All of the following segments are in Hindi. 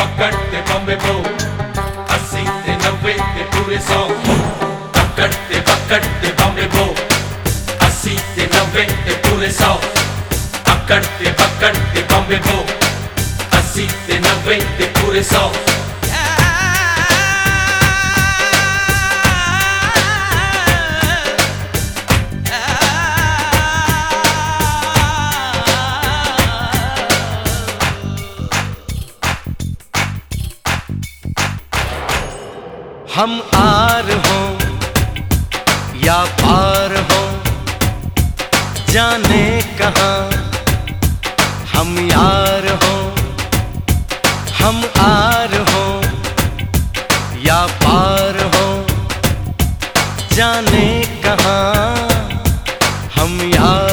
बॉम्बे बो अस्सी ते नब्बे ते पूरे सौ पकड़ ते पकड़ ते बॉम्बे बो अस्सी ते नब्बे ते पूरे सौ पकड़ ते पकड़ ते बॉम्बे बो अस्सी ते नब्बे ते पूरे सौ हम आर हो या पार हो, जाने कहा हम यार हो, हम आर हो या पार हो, जाने कहा हम यार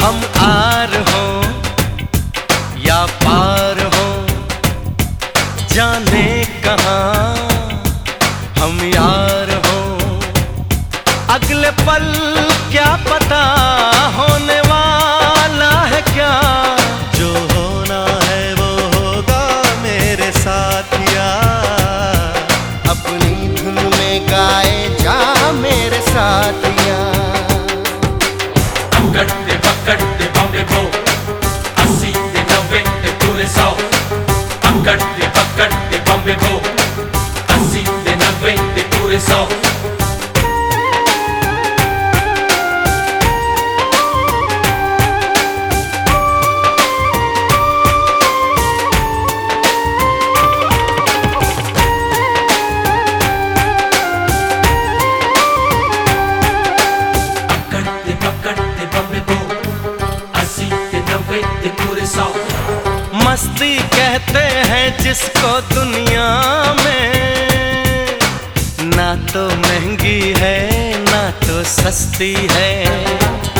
हम पकड़ ते कहते हैं जिसको दुनिया में। ना तो महँगी है ना तो सस्ती है।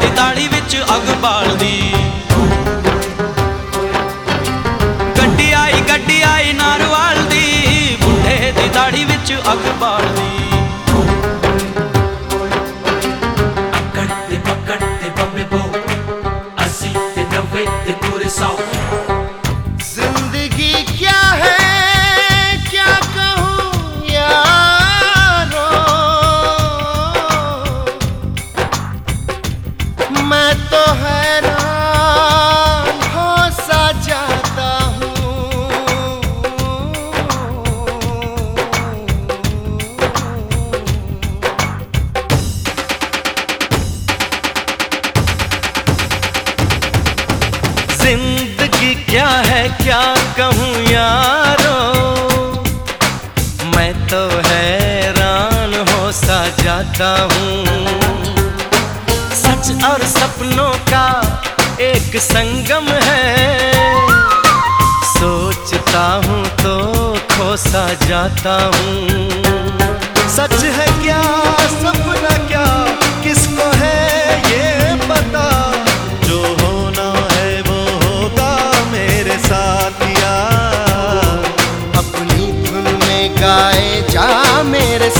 ਦੀ ਤਾਲੀ ਵਿੱਚ ਅੱਗ ਬਾਲਦੀ। ਗੱਡੀ ਆਈ ਗੱਡੀ ਆਈ ਨਾਰਵਾਲ ਦੀ ਬੁੱਢੇ ਦੀ ਤਾਲੀ ਵਿੱਚ ਅੱਗ ਬਾਲਦੀ। ਪਕੜ ਤੇ ਪੱਕੜ ਤੇ ਬੱਬੇ ਬੋ, ਅਸੀਂ ਤੇ ਨਵੇਂ ਤੇ ਪੂਰੇ ਸਾਊ ज़िंदगी क्या है, क्या कहूँ यारो? मैं तो हैरान हो सा जाता हूँ। सच और सपनों का एक संगम है। सोचता हूँ तो खो सा जाता हूँ। सच है क्या?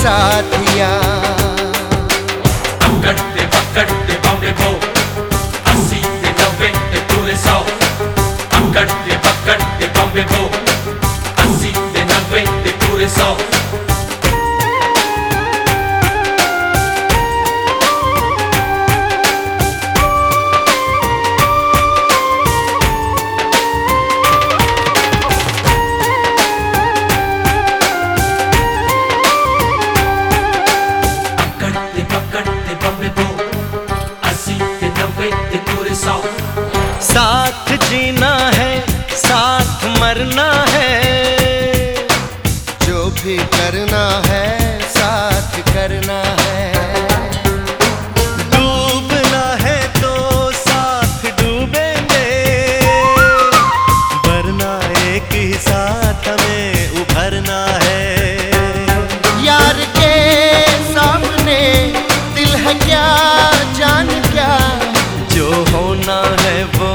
साथिया अवगट्टे पकड़ते पाउने को अस्सी ते नब्बे ते पूरे सौ अवगट्टे पकड़ते पाउने को अस्सी ते नब्बे ते पूरे सौ मरना है। जो भी करना है साथ करना है। डूबना है तो साथ डूबेंगे। वरना एक ही साथ हमें उभरना है। यार के सामने दिल है क्या जान क्या? जो होना है वो